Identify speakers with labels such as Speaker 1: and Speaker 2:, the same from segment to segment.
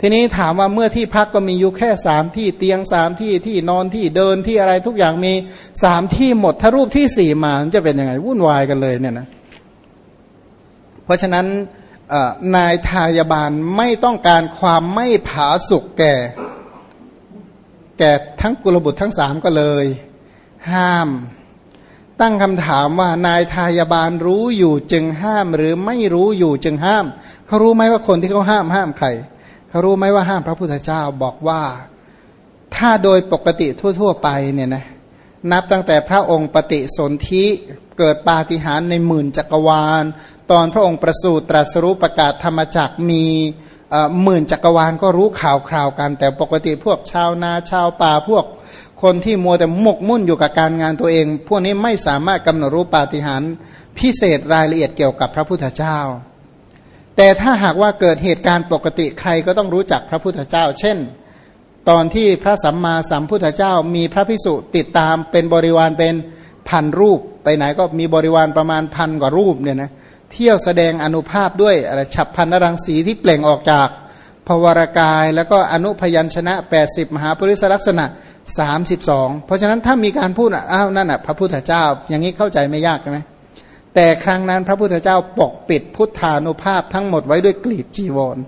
Speaker 1: ทีนี้ถามว่าเมื่อที่พักก็มีอยู่แค่สามที่เตียงสามที่ที่นอนที่เดินที่อะไรทุกอย่างมีสามที่หมด ถ้ารูปที่สี่มาจะเป็นยังไงวุ่นวายกันเลยเนี่ยนะเพราะฉะนั้นนายทายาบาลไม่ต้องการความไม่ผาสุกแก่ แก่ทั้งกุลบุตรทั้งสามก็เลย ห้าม ตั้งคำถามว่านายทายาบาลรู้อยู่จึงห้ามหรือไม่รู้อยู่จึงห้ามเขารู้ไหมว่าคนที่เขาห้ามห้ามใคร รู้ไหมว่าห้ามพระพุทธเจ้าบอกว่าถ้าโดยปกติทั่ว ๆ ไปเนี่ยนะนับตั้งแต่พระองค์ปฏิสนธิเกิดปาฏิหาริย์ในหมื่นจักรวาล ตอนพระองค์ประสูติตรัสรู้ประกาศธรรมจักมีหมื่นจักรวาลก็รู้ข่าวคราวกัน แต่ปกติพวกชาวนาชาวป่าพวกคนที่มัวแต่หมกมุ่นอยู่กับการงานตัวเอง พวกนี้ไม่สามารถกำหนดรู้ปาฏิหาริย์พิเศษรายละเอียดเกี่ยวกับพระพุทธเจ้า แต่ถ้าหากว่าเกิดเหตุการณ์ปกติใครก็ต้องรู้จักพระพุทธเจ้า เช่น ตอนที่พระสัมมาสัมพุทธเจ้ามีพระพิสุติดตามเป็นบริวารเป็นพันรูป ไปไหนก็มีบริวารประมาณพันกว่ารูปเนี่ยนะเที่ยวแสดงอนุภาพด้วยอะไรฉับพันนรังสีที่เปล่งออกจากภวรกาย แล้วก็อนุพยัญชนะ 80 มหาปริศลักษณะ 32 เพราะฉะนั้นถ้ามีการพูดอ้าวนั่นอะพระพุทธเจ้า อย่างนี้เข้าใจไม่ยากใช่ไหม แต่ครั้งนั้นพระพุทธเจ้าปกปิดพุทธานุภาพทั้งหมดไว้ด้วยกลีบจีวรน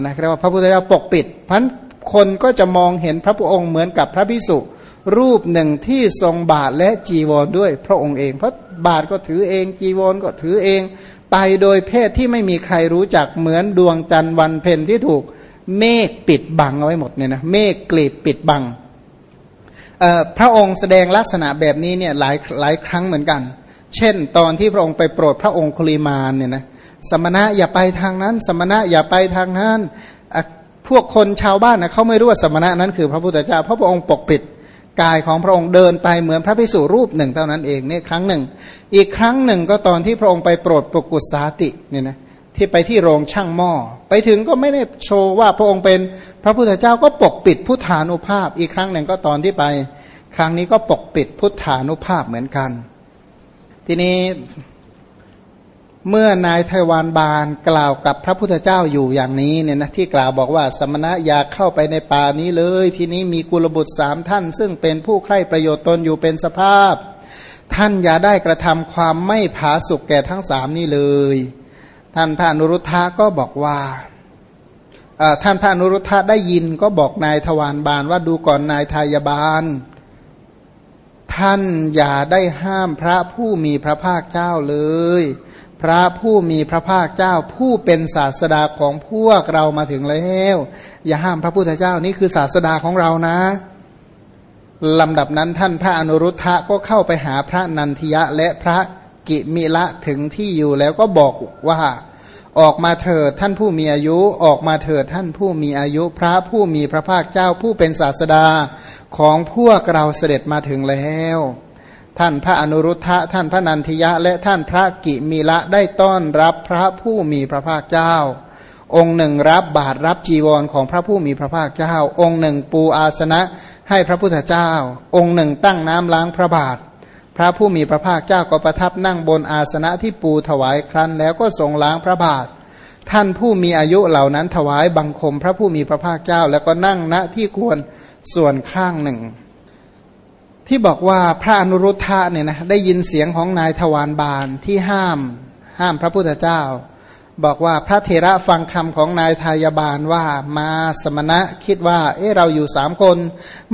Speaker 1: นะเรียกว่าพระพุทธเจ้าปกปิดพันคนก็จะมองเห็นพระพุทธองค์เหมือนกับพระพิสุรูปหนึ่งที่ทรงบาทและจีวรด้วยพระองค์เอง เพราะบาทก็ถือเองจีวรก็ถือเอง ไปโดยเพศที่ไม่มีใครรู้จักเหมือนดวงจันทร์วันเพ็ญที่ถูกเมฆปิดบังเอาไว้หมดเนี่ยนะเมฆกลีบปิดบังพระองค์แสดงลักษณะแบบนี้เนี่ยหลายหลายครั้งเหมือนกัน เช่น ตอนที่พระองค์ไปโปรดพระองค์คุลิมานเนี่ยนะสมณะอย่าไปทางนั้น สมณะอย่าไปทางนั้นพวกคนชาวบ้านนะเขาไม่รู้ว่าสมณะนั้นคือพระพุทธเจ้าเพราะพระองค์ปกปิดกายของพระองค์เดินไปเหมือนพระพิสุรูปหนึ่งเท่านั้นเองเนี่ยครั้งหนึ่ง อีกครั้งหนึ่งก็ตอนที่พระองค์ไปโปรดปกุสาติเนี่ยนะที่ไปที่โรงช่างหม้อ ไปถึงก็ไม่ได้โชว์ว่าพระองค์เป็นพระพุทธเจ้าก็ปกปิดพุทธานุภาพ อีกครั้งหนึ่งก็ตอนที่ไป ครั้งนี้ก็ปกปิดพุทธานุภาพเหมือนกัน ทีนี้เมื่อนายไทวานบานกล่าวกับพระพุทธเจ้าอยู่อย่างนี้เนี่ยนะที่กล่าวบอกว่าสมณะอยากเข้าไปในป่านี้เลย ทีนี้มีกุลบุตรสามท่าน ซึ่งเป็นผู้ใคร่ประโยชน์ตนอยู่เป็นสภาพ ท่านอย่าได้กระทำความไม่ผาสุกแก่ทั้งสามนี้เลย ท่านพระนุรุทธะก็บอกว่าท่านพระนุรุทธะได้ยินก็บอกนายทวารบานว่าดูก่อนนายทายบาล ท่านอย่าได้ห้ามพระผู้มีพระภาคเจ้าเลย พระผู้มีพระภาคเจ้า ผู้เป็นศาสดาของพวกเรามาถึงแล้ว อย่าห้ามพระพุทธเจ้านี่คือศาสดาของเรานะลำดับนั้นท่านพระอนุรุทธะก็เข้าไปหาพระนันทิยะและพระกิมิละถึงที่อยู่แล้วก็บอกว่า ออกมาเถิดท่านผู้มีอายุ ออกมาเถิดท่านผู้มีอายุ พระผู้มีพระภาคเจ้าผู้เป็นศาสดาของพวกเราเสด็จมาถึงแล้ว ท่านพระอนุรุทธะท่านพระนันทิยะ และท่านพระกิมีละได้ต้อนรับพระผู้มีพระภาคเจ้า องค์หนึ่งรับบาตรรับจีวรของพระผู้มีพระภาคเจ้า องค์หนึ่งปูอาสนะให้พระพุทธเจ้า องค์หนึ่งตั้งน้ำล้างพระบาท พระผู้มีพระภาคเจ้าก็ประทับนั่งบนอาสนะที่ปูถวายครั้น แล้วก็ทรงล้างพระบาท ท่านผู้มีอายุเหล่านั้นถวายบังคม พระผู้มีพระภาคเจ้า แล้วก็นั่งณที่ควรส่วนข้างหนึ่ง ที่บอกว่าพระอนุรุทธะเนี่ยนะได้ยินเสียงของนายทวารบาลที่ห้าม ห้ามพระพุทธเจ้า บอกว่าพระเทระฟังคำของนายทายบาลว่ามาสมณะคิดว่า เออเราอยู่สามคน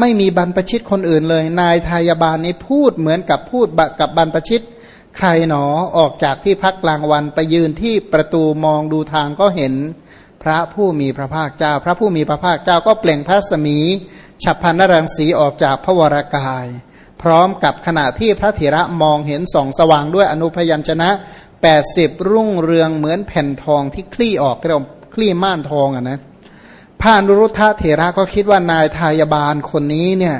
Speaker 1: ไม่มีบรรพชิตคนอื่นเลย นายทายบาลนี้พูดเหมือนกับพูดกับบรรพชิต ใครหนอออกจากที่พักกลางวันไปยืนที่ประตูมองดูทางก็เห็นพระผู้มีพระภาคเจ้า พระผู้มีพระภาคเจ้าก็เปล่งพระสมี ฉับพันนรังสีออกจากพระวรากาย พร้อมกับขณะที่พระเถระมองเห็นส่องสว่างด้วยอนุพยัญชนะ แปดสิบรุ่งเรืองเหมือนแผ่นทองที่คลี่ออกเรียกคลี่ม่านทองอะนะพระนุรุทธะเถระก็คิดว่านายทายบาลคนนี้เนี่ย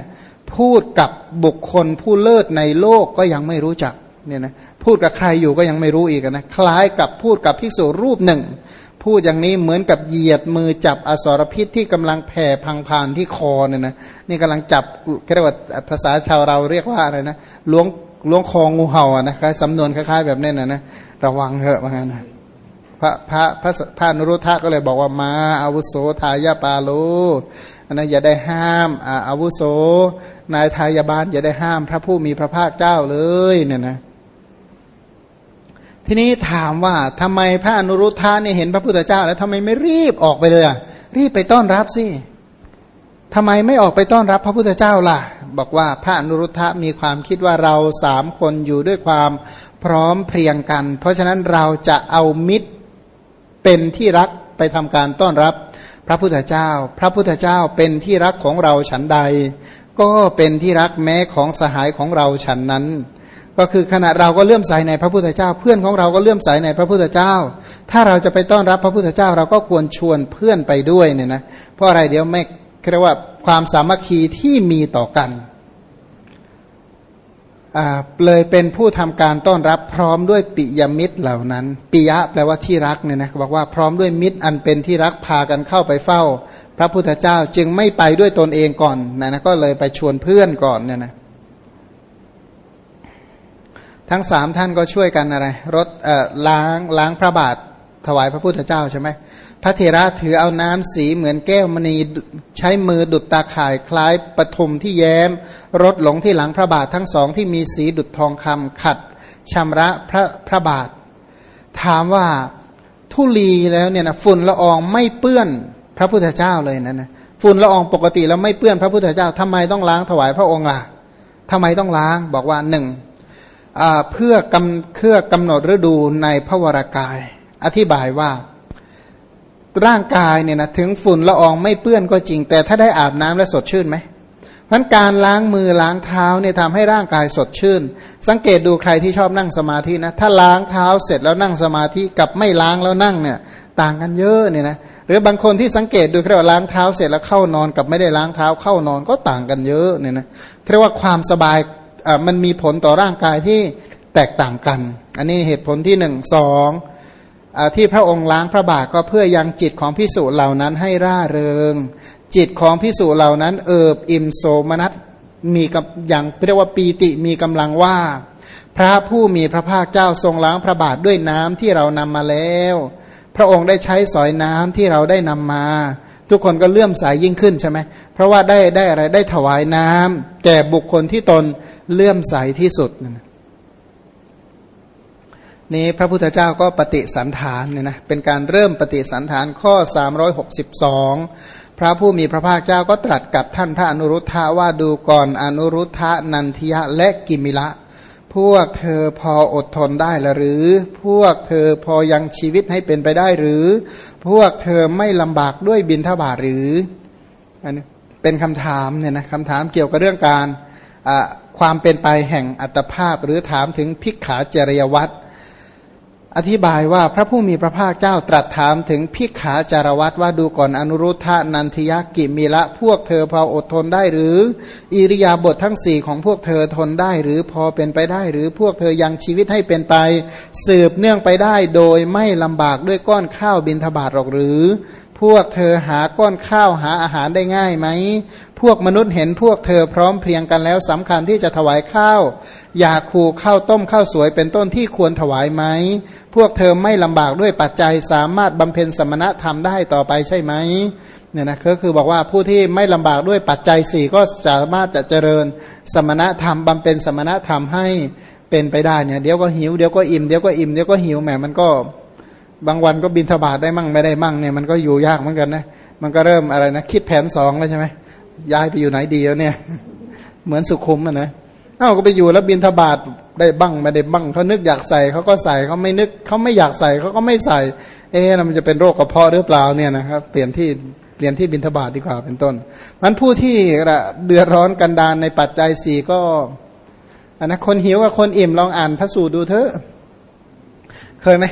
Speaker 1: พูดกับบุคคลผู้เลิศในโลกก็ยังไม่รู้จักเนี่ยนะพูดกับใครอยู่ก็ยังไม่รู้อีกนะคล้ายกับพูดกับภิกษุรูปหนึ่ง พูดอย่างนี้เหมือนกับเหยียดมือจับอสรพิษที่กำลังแผ่พังพานที่คอเนี่ยนะนี่กำลังจับเรียกว่าภาษาชาวเราเรียกว่าอะไรนะล้วงล้วงคองูเห่าอะนะคล้ายสำนวนคล้ายๆแบบนี้นะนะ ระวังเถอะว่างั้นนะพระพระพระพระนรุทธะก็เลยบอกว่ามาอาวุโสทายาปาโลอันนั้นอย่าได้ห้ามอาวุโส นายทายาบาลอย่าได้ห้ามพระผู้มีพระภาคเจ้าเลยเนี่ยนะทีนี้ถามว่าทำไมพระอนุรุทธะเนี่ยเห็นพระพุทธเจ้า แล้วทำไมไม่รีบออกไปเลยอะรีบไปต้อนรับสิทำไมไม่ออกไปต้อนรับพระพุทธเจ้าล่ะ บอกว่าพระอนุรุทธะมีความคิดว่าเราสามคนอยู่ด้วยความ พร้อมเพรียงกัน เพราะฉะนั้นเราจะเอามิตรเป็นที่รักไปทำการต้อนรับ พระพุทธเจ้า พระพุทธเจ้าเป็นที่รักของเราฉันใด ก็เป็นที่รักแม้ของสหายของเราฉันนั้น ก็คือขณะเราก็เลื่อมใสในพระพุทธเจ้า เพื่อนของเราก็เลื่อมใสในพระพุทธเจ้า ถ้าเราจะไปต้อนรับพระพุทธเจ้าเราก็ควรชวนเพื่อนไปด้วยเนี่ยนะเพราะอะไรเดี๋ยวไม่เรียกว่าความสามัคคีที่มีต่อกัน เลยเป็นผู้ทำการต้อนรับพร้อมด้วยปิยมิตรเหล่านั้น ปิยะแปลว่าที่รักเนี่ยนะบอกว่าพร้อมด้วยมิตรอันเป็นที่รักพากันเข้าไปเฝ้า พระพุทธเจ้าจึงไม่ไปด้วยตนเองก่อนนะนะก็เลยไปชวนเพื่อนก่อนเนี่ยนะทั้งสามท่านก็ช่วยกันอะไรรถล้างล้างพระบาทถวายพระพุทธเจ้าใช่ไหม พระเถระถือเอาน้ำสีเหมือนแก้วมณีใช้มือดุดตาข่ายคล้ายปฐมที่แย้มรถหลงที่หลังพระบาททั้งสองที่มีสีดุดทองคำขัดชำระพระพระบาท ถามว่าทุลีแล้วเนี่ยนะฝุ่นละอองไม่เปื้อนพระพุทธเจ้าเลยนะนะฝุ่นละอองปกติแล้วไม่เปื้อนพระพุทธเจ้าทำไมต้องล้างถวายพระองค์ล่ะทำไมต้องล้างบอกว่าหนึ่งเพื่อกำเพื่อกำหนดฤดูในพระวรากาย อธิบายว่า ร่างกายเนี่ยนะถึงฝุ่นละอองไม่เปื้อนก็จริง แต่ถ้าได้อาบน้ำแล้วสดชื่นไหมเพราะการล้างมือล้างเท้าเนี่ยทำให้ร่างกายสดชื่น สังเกตดูใครที่ชอบนั่งสมาธินะ ถ้าล้างเท้าเสร็จแล้วนั่งสมาธิกับไม่ล้างแล้วนั่งเนี่ย ต่างกันเยอะเนี่ยนะหรือบางคนที่สังเกตดูเรียกว่าล้างเท้าเสร็จแล้วเข้านอนกับไม่ได้ล้างเท้าเข้านอนก็ต่างกันเยอะเนี่ยนะเรียกว่าความสบายมันมีผลต่อร่างกายที่แตกต่างกัน อันนี้เหตุผลที่หนึ่งสอง ที่พระองค์ล้างพระบาทก็เพื่อยังจิตของพิสูจเหล่านั้นให้ร่าเริง จิตของพิสูจเหล่านั้น เอิบอิ่มโสมนัสมีกับอย่างเรียกว่าปีติมีกำลังว่า พระผู้มีพระภาคเจ้าทรงล้างพระบาทด้วยน้ำที่เรานำมาแล้ว พระองค์ได้ใช้สอยน้ำที่เราได้นำมา ทุกคนก็เลื่อมสายยิ่งขึ้นใช่ไหมเพราะว่าได้ได้อะไรได้ถวายน้ำแก่บุคคลที่ตนเลื่อมใสที่สุดนะ นี้พระพุทธเจ้าก็ปฏิสันฐานเนี่ยนะเป็นการเริ่มปฏิสันฐานข้อ 362 พระผู้มีพระภาคเจ้าก็ตรัสกับท่านพระอนุรุทธะว่าดูก่อนอนุรุทธะนันทิยะและกิมิละ พวกเธอพออดทนได้หรือ พวกเธอพอยังชีวิตให้เป็นไปได้หรือ พวกเธอไม่ลำบากด้วยบินทบาทหรืออันนี้เป็นคำถามเนี่ยนะคำถามเกี่ยวกับเรื่องการความเป็นไปแห่งอัตภาพหรือถามถึงพิกขาจริยวัตร อธิบายว่าพระผู้มีพระภาคเจ้าตรัสถามถึงพิขาจารวัตว่าดูก่อนอนุรุทธานันทยกิมีละพวกเธอพออดทนได้หรือ อิริยาบถททั้งสี่ของพวกเธอทนได้หรือพอเป็นไปได้หรือพวกเธอยังชีวิตให้เป็นไป สืบเนื่องไปได้โดยไม่ลำบากด้วยก้อนข้าวบินทบาทหรอกหรือ พวกเธอหาก้อนข้าวหาอาหารได้ง่ายไหม พวกมนุษย์เห็นพวกเธอพร้อมเพรียงกันแล้วสำคัญที่จะถวายข้าว อยากคูข้าวต้มข้าวสวยเป็นต้นที่ควรถวายไหม พวกเธอไม่ลำบากด้วยปัจจัยสามารถบำเพ็ญสมณธรรมได้ต่อไปใช่ไหมเนี่ยนะก็คือบอกว่าผู้ที่ไม่ลำบากด้วยปัจจัยสี่ก็สามารถจะเจริญสมณธรรมบำเพ็ญสมณธรรมให้เป็นไปได้เนี่ยเดี๋ยวก็หิวเดี๋ยวก็อิ่มเดี๋ยวก็อิ่มเดี๋ยวก็หิวแหมมันก็ บางวันก็บินทบาทได้มั่งไม่ได้มั่งเนี่ยมันก็อยู่ยากเหมือนกันนะ มันก็เริ่มอะไรนะ คิดแผนสองแล้วใช่ไหมย้ายไปอยู่ไหนดีแล้วเนี่ย เหมือนสุขุมอะนะเอ้าก็ไปอยู่แล้วบินทบาทได้บ้างไม่ได้บ้างเขานึกอยากใส่เขาก็ใส่เขาไม่นึกเขาไม่อยากใส่เขาก็ไม่ใส่ เอ๊ะมันจะเป็นโรคกระเพาะหรือเปล่าเนี่ยนะครับเปลี่ยนที่เปลี่ยนที่บินทบาทดีกว่าเป็นต้นมันผู้ที่เดือดร้อนกันดานในปัจจัยสี่ก็อันนะคนหิวกับคนอิ่มลองอ่านพระสูตรดูเถอะ เคยไหม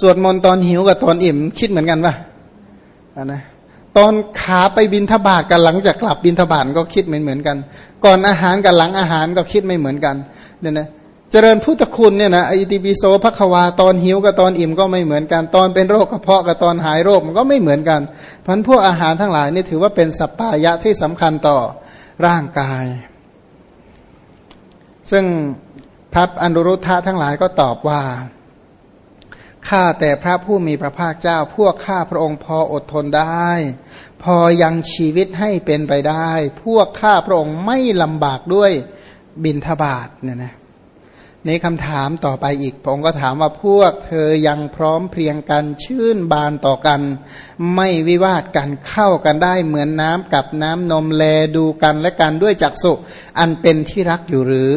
Speaker 1: สวดมนต์ตอนหิวกับตอนอิ่ม คิดเหมือนกันปะนะตอนขาไปบินทบาทกับหลังจากกลับบินทบาทก็คิดไม่เหมือนกัน ก่อนอาหารกับหลังอาหารก็คิดไม่เหมือนกันเนี่ยนะเจริญพุทธคุณเนี่ยนะอิติปิโสภควาตอนหิวกับตอนอิ่มก็ไม่เหมือนกัน ตอนเป็นโรคกระเพาะกับตอนหายโรคมันก็ไม่เหมือนกันพันพวกอาหารทั้งหลายนี่ถือว่าเป็นสัปปายะที่สำคัญต่อร่างกาย ซึ่งพระอนุรุทธะทั้งหลายก็ตอบว่า ข้าแต่พระผู้มีพระภาคเจ้า พวกข้าพระองค์พออดทนได้ พอยังชีวิตให้เป็นไปได้ พวกข้าพระองค์ไม่ลำบากด้วยบินทบาทเนี่ยนะนี่คำถามต่อไปอีกผมก็ถามว่าพวกเธอยังพร้อมเพรียงกันชื่นบานต่อกัน ไม่วิวาทกันเข้ากันได้เหมือนน้ำกับน้ำนมแลดูกันและกันด้วยจักสุอันเป็นที่รักอยู่หรือ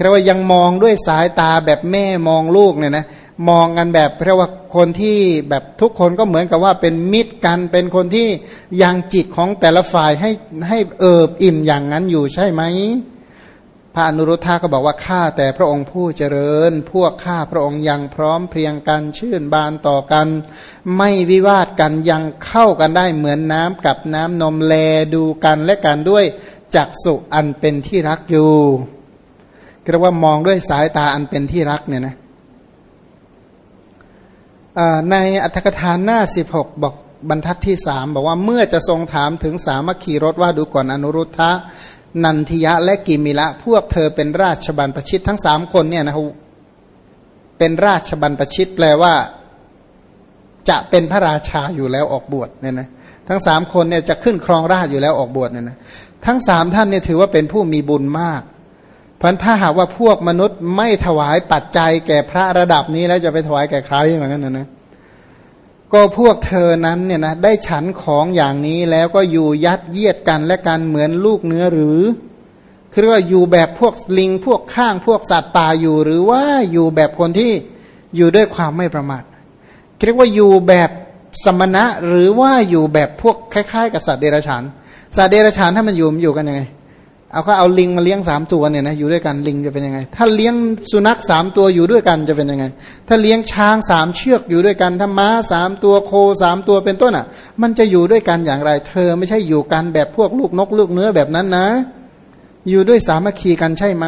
Speaker 1: เรียกว่ายังมองด้วยสายตาแบบแม่มองลูกเนี่ยนะ มองกันแบบเรียกว่าคนที่แบบทุกคนก็เหมือนกับว่าเป็นมิตรกันเป็นคนที่ยังจิตของแต่ละฝ่ายให้ให้เอิบอิ่มอย่างนั้นอยู่ใช่ไหมพระอนุรุทธาก็บอกว่าข้าแต่พระองค์ผู้เจริญ พวกข้าพระองค์ยังพร้อมเพรียงกันชื่นบานต่อกัน ไม่วิวาทกันยังเข้ากันได้เหมือนน้ำกับน้ำนมแลดูกันและกันด้วยจักสุอันเป็นที่รักอยู่เรียกว่ามองด้วยสายตาอันเป็นที่รักเนี่ยนะ ในอัตถกถานหน้า 16 บอกบรรทัดที่สามบอกว่าเมื่อจะทรงถามถึงสามัคคีรถว่าดูก่อนอนุรุทธะ นันทิยะและกิมิละ พวกเธอเป็นราชบัณฑชิตทั้งสามคนเนี่ยนะครับเป็นราชบัณฑชิตแปลว่า จะเป็นพระราชาอยู่แล้วออกบวชเนี่ยนะทั้งสามคนเนี่ยจะขึ้นครองราชอยู่แล้วออกบวชเนี่ยนะทั้งสามท่านเนี่ยถือว่าเป็นผู้มีบุญมาก พันถ้าหากว่าพวกมนุษย์ไม่ถวายปัจจัยแก่พระระดับนี้แล้วจะไปถวายแก่ใครเหมือนกันนะนะก็พวกเธอนั้นเนี่ยนะได้ฉันของอย่างนี้แล้วก็อยู่ยัดเยียดกันและกันเหมือนลูกเนื้อหรือคือว่าอยู่แบบพวกลิงพวกข้างพวกสัตว์ป่าอยู่ หรือว่าอยู่แบบคนที่อยู่ด้วยความไม่ประมาทเรียกว่าอยู่แบบสมณะหรือว่าอยู่แบบพวกคล้าย ๆ กับสัตว์เดรัจฉานสัตว์เดรัจฉานถ้ามันอยู่มันอยู่กันยังไง เอาก็เอาลิงมาเลี้ยงสามตัวเนี่ยนะอยู่ด้วยกันลิงจะเป็นยังไง ถ้าเลี้ยงสุนัขสามตัวอยู่ด้วยกันจะเป็นยังไง ถ้าเลี้ยงช้างสามเชือกอยู่ด้วยกันถ้าม้าสามตัวโคสามตัวเป็นต้นอะ มันจะอยู่ด้วยกันอย่างไร เธอไม่ใช่อยู่กันแบบพวกลูกนกลูกเนื้อแบบนั้นนะ อยู่ด้วยสามัคคีกันใช่ไหม